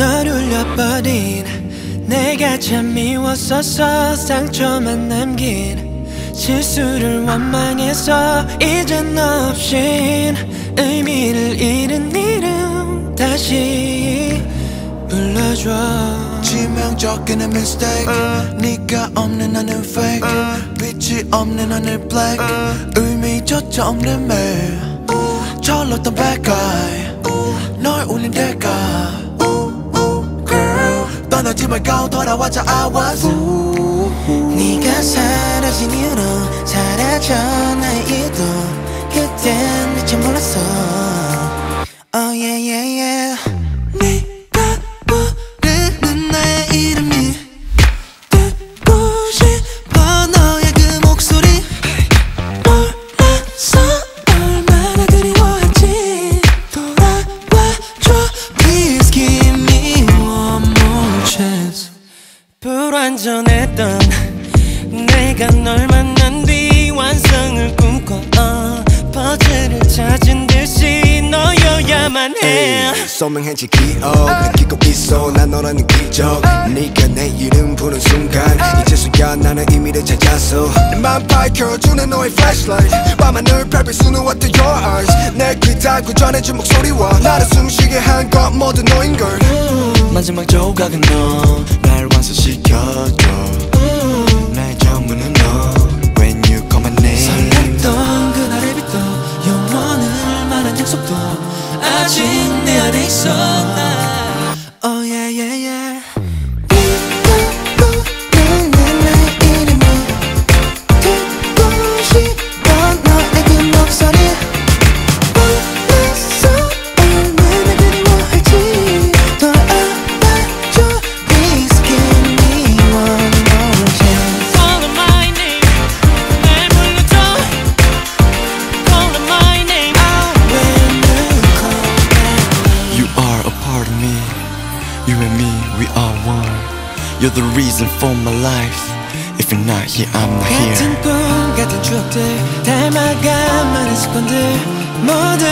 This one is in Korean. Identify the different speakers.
Speaker 1: 널 울려버린 내가 참 미웠었어 상처만 남긴 실수를 원망해서 이젠 너 없인 의미를 잃은 이름 다시 불러줘.
Speaker 2: 치명적인 mistake. 네가 없는 나는 fake. 빛이 없는 하늘 black. 의미조차 없는 매일. 철렀던 bad guy. 널 울린 대가 떠나지 말고 돌아와줘 I was.
Speaker 1: 네가 사라진 이후로 사라져 나의 이도 그땐 미처 몰랐어. Oh yeah yeah yeah 불완전했던 내가 널 만난 뒤 완성을 꿈꿔 어, 퍼즐을 찾은 듯이 너여야만 해.
Speaker 3: 소명해지 기억 느끼고 있어. 난 너라는 기적. 네가 내 이름 부른 순간 이제서야 나는 의미를 찾았어 내맘 밝혀주는 너의 flashlight. 밤하늘 밟을 수는 what to your eyes? 내귀 닫고 전해준 목소리와 나를 숨쉬게 한 것 모두 너인걸.
Speaker 2: 마지막 조각은 너 날 완성 You're the reason for my life If you're not here, I'm not here
Speaker 1: 같은 꿈 같은 추억들 닮아가만 습관들 모든